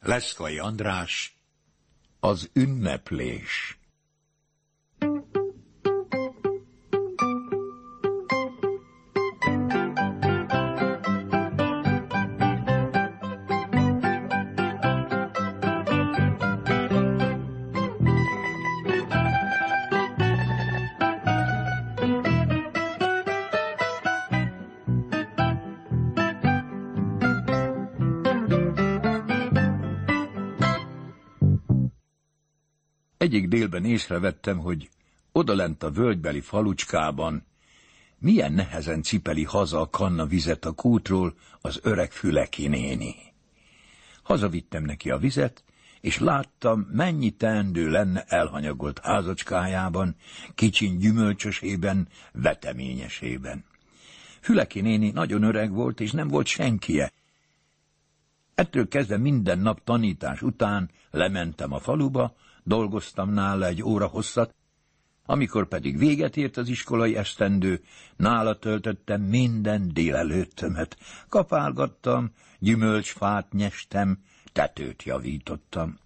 Leszkai András, az ünneplés. Egyik délben észrevettem, hogy odalent a völgybeli falucskában milyen nehezen cipeli haza a kanna vizet a kútról az öreg füleki néni. Hazavittem neki a vizet, és láttam, mennyi teendő lenne elhanyagolt házacskájában, kicsin gyümölcsösében, veteményesében. Füleki néni nagyon öreg volt, és nem volt senkie. Ettől kezdve minden nap tanítás után lementem a faluba, dolgoztam nála egy óra hosszat, amikor pedig véget ért az iskolai esztendő, nála töltöttem minden délelőttömet. Kapálgattam, gyümölcsfát nyestem, tetőt javítottam.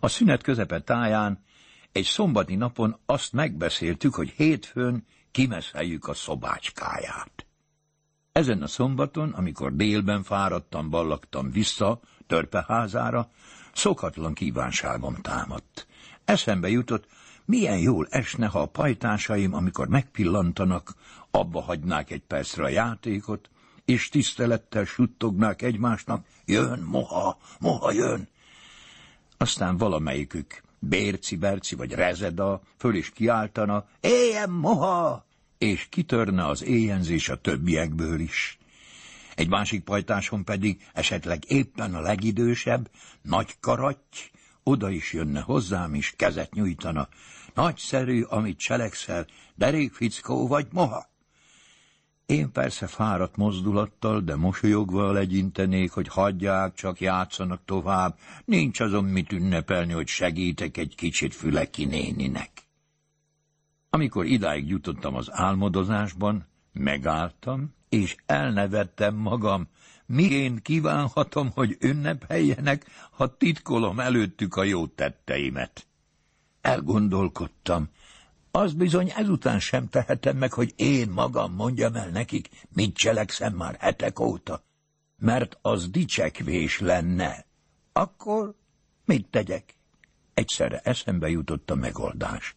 A szünet közepe táján egy szombati napon azt megbeszéltük, hogy hétfőn kimeszeljük a szobácskáját. Ezen a szombaton, amikor délben fáradtam, ballagtam vissza törpeházára, szokatlan kívánságom támadt. Eszembe jutott, milyen jól esne, ha a pajtásaim, amikor megpillantanak, abba hagynák egy percre a játékot, és tisztelettel suttognák egymásnak, jön, moha, moha jön. Aztán valamelyikük, Bérci, Berci vagy Rezeda, föl is kiáltana, éljen, moha! és kitörne az éjjenzés a többiekből is. Egy másik pajtáson pedig esetleg éppen a legidősebb, nagy karatty, oda is jönne hozzám, és kezet nyújtana. Nagyszerű, amit cselekszel, derék fickó vagy moha. Én persze fáradt mozdulattal, de mosolyogva legyintenék, hogy hagyják, csak játszanak tovább. Nincs azon mit ünnepelni, hogy segítek egy kicsit Füleki néninek. Amikor idáig jutottam az álmodozásban, megálltam, és elnevettem magam, én kívánhatom, hogy ünnepeljenek, ha titkolom előttük a jó tetteimet. Elgondolkodtam, az bizony ezután sem tehetem meg, hogy én magam mondjam el nekik, mit cselekszem már hetek óta, mert az dicsekvés lenne. Akkor mit tegyek? Egyszerre eszembe jutott a megoldás.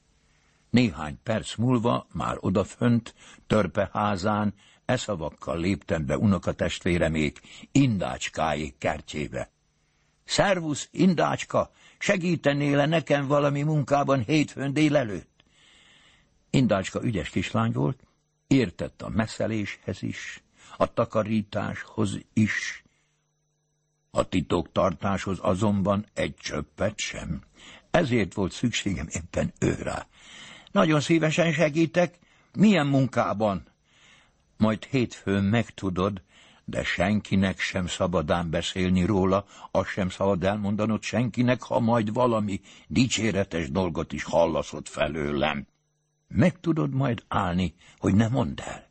Néhány perc múlva, már odafönt, törpeházán, eszavakkal léptem be unokatestvéremék Indácskáék kertjébe. Szervusz, Indácska, segítenél-e nekem valami munkában hétfőn délelőtt? Indácska ügyes kislány volt, értett a meszeléshez is, a takarításhoz is, a titoktartáshoz azonban egy csöppet sem. Ezért volt szükségem éppen őrá. Nagyon szívesen segítek. Milyen munkában? Majd hétfőn megtudod, de senkinek sem szabadán beszélni róla, azt sem szabad elmondanod senkinek, ha majd valami dicséretes dolgot is hallaszod felőlem. Meg tudod majd állni, hogy ne mondd el.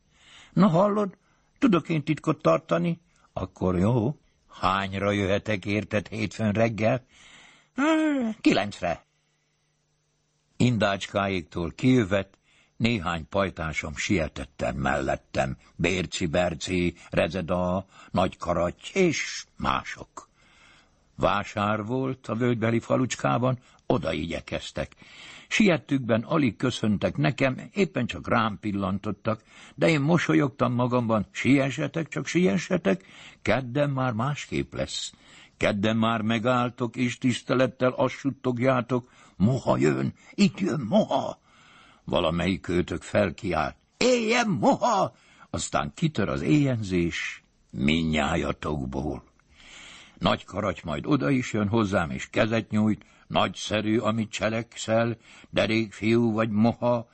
Na hallod, tudok én titkot tartani? Akkor jó. Hányra jöhetek érted hétfőn reggel? Kilencre. Indácskáéktól kijövet, néhány pajtásom sietettem mellettem, Bérci Berci, Rezeda, Nagykaratty és mások. Vásár volt a völgybeli falucskában, oda igyekeztek. Siettükben alig köszöntek nekem, éppen csak rám pillantottak, de én mosolyogtam magamban, siessetek, csak siessetek, kedden már másképp lesz. Kedden már megálltok, és tisztelettel azt moha jön, itt jön moha. Valamelyik őtök felkiált, éljen moha, aztán kitör az éjenzés minnyájatokból. Nagy karaty majd oda is jön hozzám, és kezet nyújt, nagyszerű, amit cselekszel, derék fiú vagy moha,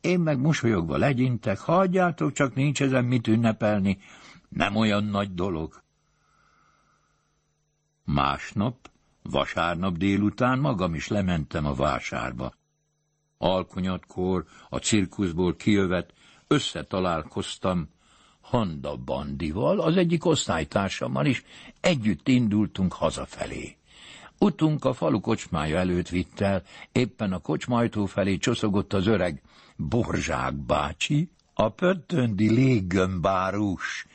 én meg mosolyogva legyintek, hagyjátok, csak nincs ezen mit ünnepelni, nem olyan nagy dolog. Másnap, vasárnap délután magam is lementem a vásárba. Alkonyatkor a cirkuszból kijövet, összetalálkoztam Handa Bandival, az egyik osztálytársammal is, együtt indultunk hazafelé. Utunk a falu kocsmája előtt vitt el, éppen a kocsmajtó felé csoszogott az öreg Borzsák bácsi, a pöttöndi léggömbárus.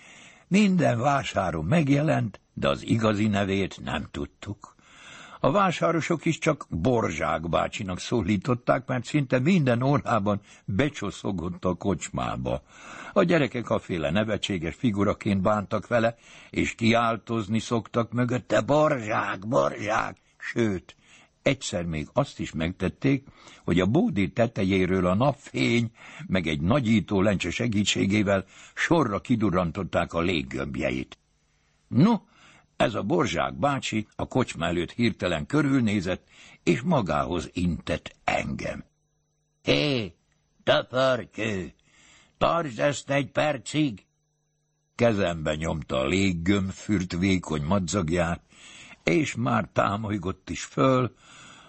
Minden vásáron megjelent, de az igazi nevét nem tudtuk. A vásárosok is csak Borzsák bácsinak szólították, mert szinte minden órában becsoszogott a kocsmába. A gyerekek a féle nevetséges figuraként bántak vele, és kiáltozni szoktak mögötte, Borzsák, Borzsák, sőt, egyszer még azt is megtették, hogy a bódi tetejéről a napfény, meg egy nagyító lencse segítségével sorra kidurrantották a léggömbjeit. No, ez a borzsák bácsi a kocsma előtt hirtelen körülnézett, és magához intett engem. Hé, taparkő, tartsd ezt egy percig! Kezembe nyomta a léggömbfürt vékony madzagját, és már támolygott is föl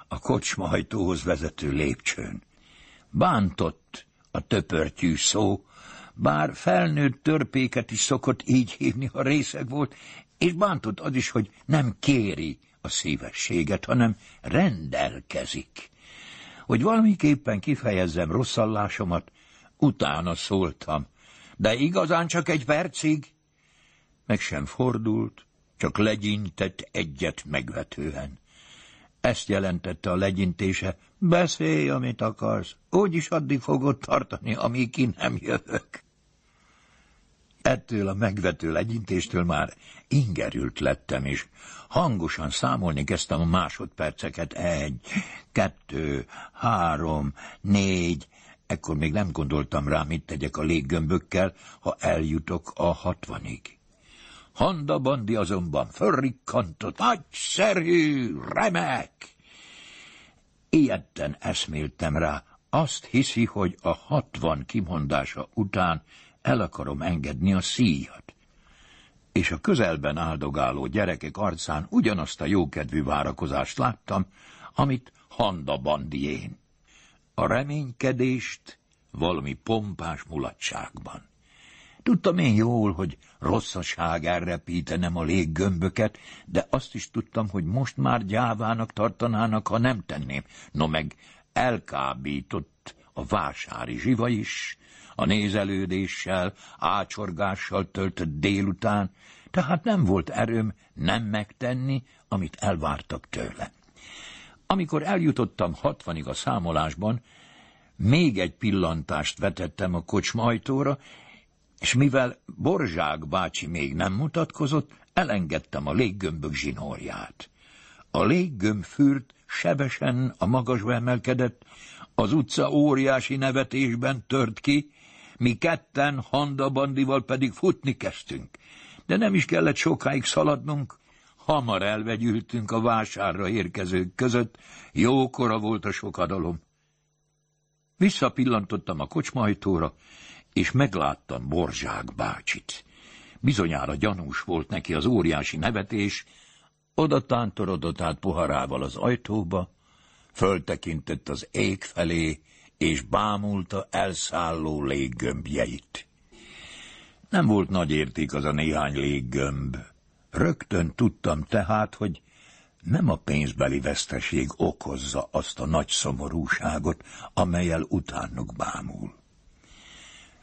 a kocsmahajtóhoz vezető lépcsőn. Bántott a töpörtyű szó, bár felnőtt törpéket is szokott így hívni, ha részeg volt, és bántott az is, hogy nem kéri a szívességet, hanem rendelkezik. Hogy valamiképpen kifejezzem rosszallásomat, utána szóltam, de igazán csak egy percig? Meg sem fordult, csak legyintett egyet megvetően. Ezt jelentette a legyintése, beszélj, amit akarsz, úgyis addig fogod tartani, amíg ki nem jövök. Ettől a megvető legyintéstől már ingerült lettem, és hangosan számolni kezdtem a másodperceket. Egy, kettő, három, négy, ekkor még nem gondoltam rá, mit tegyek a léggömbökkel, ha eljutok a hatvanig. Handa Bandi azonban fölrikkantott, nagyszerű, remek! Ilyetten eszméltem rá, azt hiszi, hogy a hatvan kimondása után el akarom engedni a szíjat. És a közelben áldogáló gyerekek arcán ugyanazt a jókedvű várakozást láttam, amit Handa Bandién. A reménykedést valami pompás mulatságban. Tudtam én jól, hogy rosszaság elrepítenem a léggömböket, de azt is tudtam, hogy most már gyávának tartanának, ha nem tenném. No meg elkábított a vásári zsiva is, a nézelődéssel, ácsorgással töltött délután, tehát nem volt erőm nem megtenni, amit elvártak tőle. Amikor eljutottam hatvanig a számolásban, még egy pillantást vetettem a kocsmajtóra, és mivel Borzsák bácsi még nem mutatkozott, elengedtem a léggömbök zsinórját. A léggömb fürt sebesen a magasba emelkedett, az utca óriási nevetésben tört ki, mi ketten handabandival pedig futni kezdtünk. De nem is kellett sokáig szaladnunk, hamar elvegyültünk a vásárra érkezők között, jókora volt a sokadalom. Visszapillantottam a kocsmajtóra, és megláttam Borzsák bácsit. Bizonyára gyanús volt neki az óriási nevetés, oda tántorodott át poharával az ajtóba, föltekintett az ég felé, és bámulta elszálló léggömbjeit. Nem volt nagy érték az a néhány léggömb. Rögtön tudtam tehát, hogy nem a pénzbeli veszteség okozza azt a nagy szomorúságot, amelyel utánuk bámul.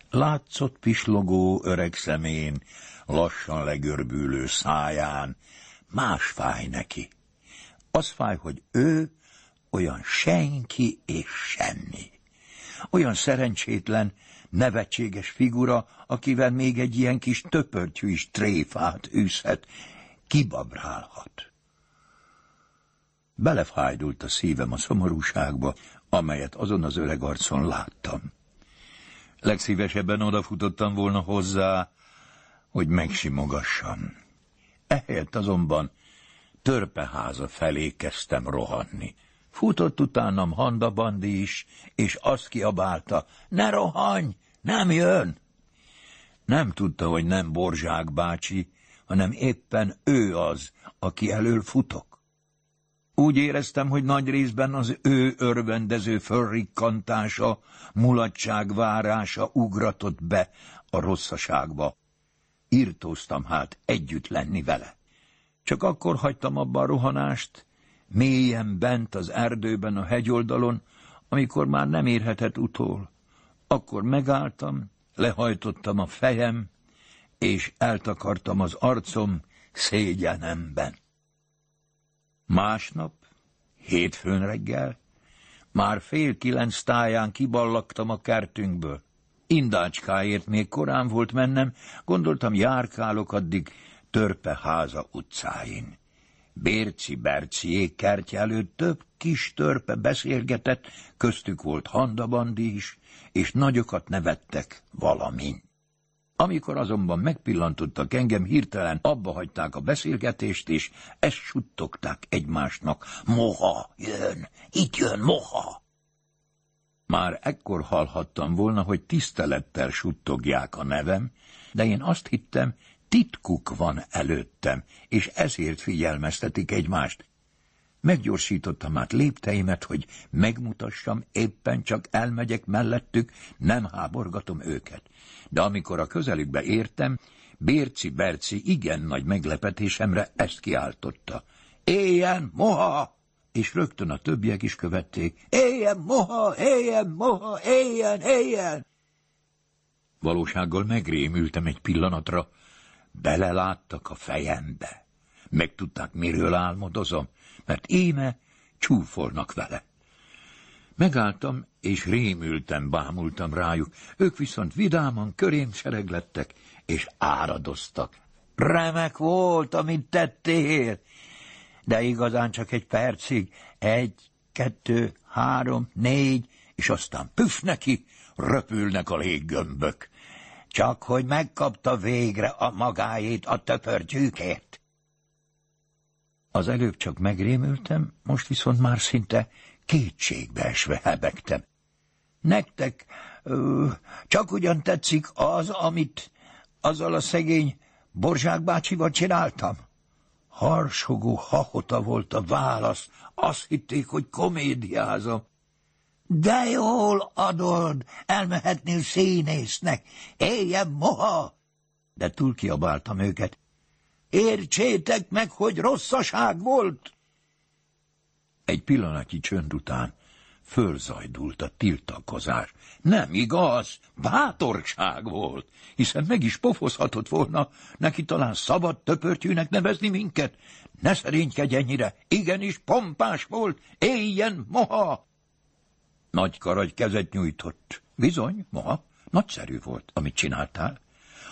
Látszott pislogó öreg szemén, lassan legörbülő száján, más fáj neki. Az fáj, hogy ő olyan senki és semmi. Olyan szerencsétlen, nevetséges figura, akivel még egy ilyen kis töpörtyű is tréfát űzhet, kibabrálhat. Belefájdult a szívem a szomorúságba, amelyet azon az öreg arcon láttam. Legszívesebben odafutottam volna hozzá, hogy megsimogassam. Ehelyett azonban törpeháza felé kezdtem rohanni. Futott utánam Handa Bandi is, és azt kiabálta, ne rohanj, nem jön! Nem tudta, hogy nem Borzsák bácsi, hanem éppen ő az, aki elől futok. Úgy éreztem, hogy nagy részben az ő örvendező fölrikkantása, mulatság várása ugratott be a rosszaságba. Írtóztam hát együtt lenni vele. Csak akkor hagytam abba a rohanást, Mélyen bent az erdőben a hegyoldalon, amikor már nem érhetett utól. Akkor megálltam, lehajtottam a fejem, és eltakartam az arcom szégyenemben. Másnap, hétfőn reggel, már fél kilenc táján kiballagtam a kertünkből. Indácskáért még korán volt mennem, gondoltam járkálok addig Törpeháza utcáin. Bérci-berciék kertje előtt több kis törpe beszélgetett, köztük volt handabandi is, és nagyokat nevettek valamin. Amikor azonban megpillantottak engem, hirtelen abba hagyták a beszélgetést, és ezt suttogták egymásnak. Moha, jön, itt jön moha! Már ekkor hallhattam volna, hogy tisztelettel suttogják a nevem, de én azt hittem, titkuk van előttem, és ezért figyelmeztetik egymást. Meggyorsítottam át lépteimet, hogy megmutassam, éppen csak elmegyek mellettük, nem háborgatom őket. De amikor a közelükbe értem, Bérci-Berci igen nagy meglepetésemre ezt kiáltotta. Éljen, moha! És rögtön a többiek is követték. Éljen, moha! Éljen, moha! Éljen, éljen! Valósággal megrémültem egy pillanatra. Beleláttak a fejembe. Megtudták, miről álmodozom mert éme csúfolnak vele. Megálltam, és rémültem, bámultam rájuk, ők viszont vidáman körém sereglettek, és áradoztak. Remek volt, amit tettél, de igazán csak egy percig, egy, kettő, három, négy, és aztán püf neki, röpülnek a léggömbök. Csak hogy megkapta végre a magáét a töpörtyűkért. Az előbb csak megrémültem, most viszont már szinte kétségbe esve hebegtem. Nektek ö, csak ugyan tetszik az, amit azzal a szegény Borzsák bácsival csináltam? Harsogó hahota volt a válasz, azt hitték, hogy komédiázom. De jól adod, elmehetnél színésznek, éljen moha! De túl kiabáltam őket, Értsétek meg, hogy rosszaság volt! Egy pillanatnyi csönd után fölzajdult a tiltakozás. Nem igaz, bátorság volt, hiszen meg is pofozhatott volna, neki talán szabad töpörtyűnek nevezni minket. Ne szerénykedj ennyire, igenis pompás volt, éljen moha! Nagy karagy kezet nyújtott. Bizony, moha, nagyszerű volt, amit csináltál.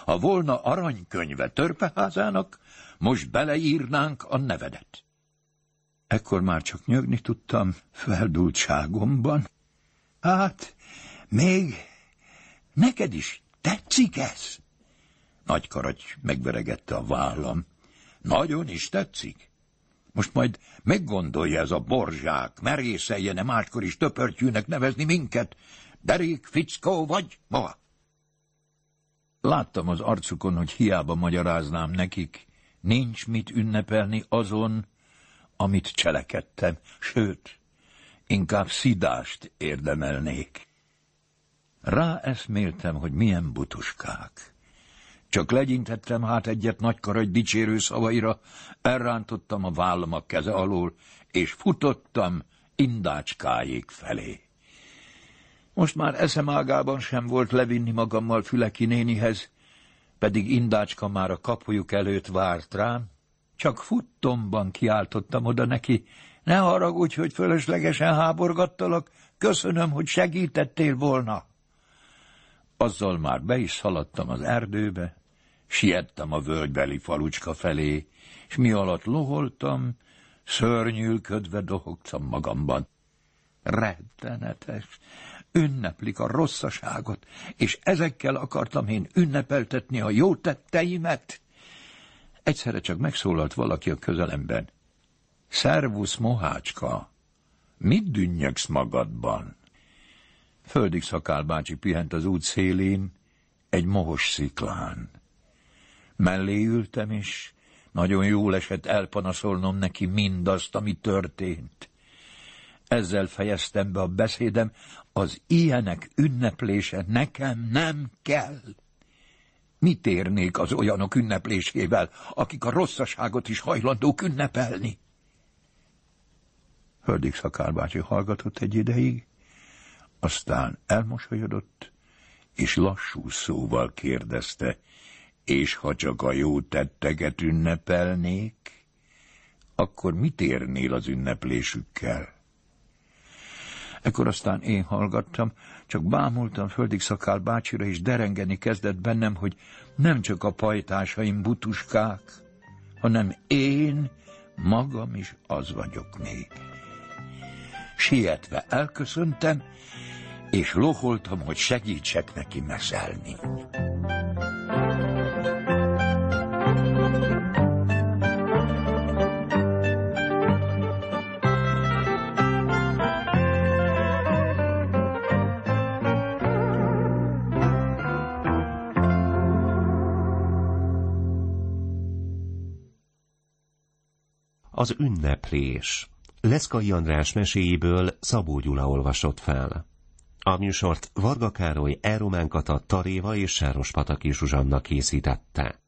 Ha volna aranykönyve törpeházának, most beleírnánk a nevedet. Ekkor már csak nyögni tudtam feldultságomban. Hát, még neked is tetszik ez? Nagy karagy megveregette a vállam. Nagyon is tetszik. Most majd meggondolja ez a borzsák, merészelje máskor is töpörtyűnek nevezni minket. Derék fickó vagy, ma? Láttam az arcukon, hogy hiába magyaráznám nekik, nincs mit ünnepelni azon, amit cselekedtem, sőt, inkább szidást érdemelnék. Ráeszméltem, hogy milyen butuskák. Csak legyintettem hát egyet nagykaragy dicsérő szavaira, elrántottam a vállam a keze alól, és futottam indácskájék felé. Most már eszemágában sem volt levinni magammal Füleki nénihez, pedig Indácska már a kapujuk előtt várt rám. Csak futtomban kiáltottam oda neki, ne haragudj, hogy fölöslegesen háborgattalak, köszönöm, hogy segítettél volna. Azzal már be is szaladtam az erdőbe, siettem a völgybeli falucska felé, és mi alatt loholtam, szörnyűlködve dohogtam magamban. Rettenetes, ünneplik a rosszaságot, és ezekkel akartam én ünnepeltetni a jó tetteimet. Egyszerre csak megszólalt valaki a közelemben. Szervusz, mohácska! Mit dünnyögsz magadban? Földig szakál bácsi pihent az út szélén, egy mohos sziklán. Mellé ültem, és nagyon jól esett elpanaszolnom neki mindazt, ami történt. Ezzel fejeztem be a beszédem, az ilyenek ünneplése nekem nem kell. Mit érnék az olyanok ünneplésével, akik a rosszaságot is hajlandók ünnepelni? Höldig Szakálbácsi hallgatott egy ideig, aztán elmosolyodott, és lassú szóval kérdezte, és ha csak a jó tetteget ünnepelnék, akkor mit érnél az ünneplésükkel? Ekkor aztán én hallgattam, csak bámultam földig szakál bácsira, és derengeni kezdett bennem, hogy nem csak a pajtásaim butuskák, hanem én magam is az vagyok még. Sietve elköszöntem, és loholtam, hogy segítsek neki meszelni. Az ünneplés. Leszkai András meséjéből Szabó Gyula olvasott fel. A műsort Varga Károly, Elromán Kata, Taréva és Sáros Pataki Zsuzsanna készítette.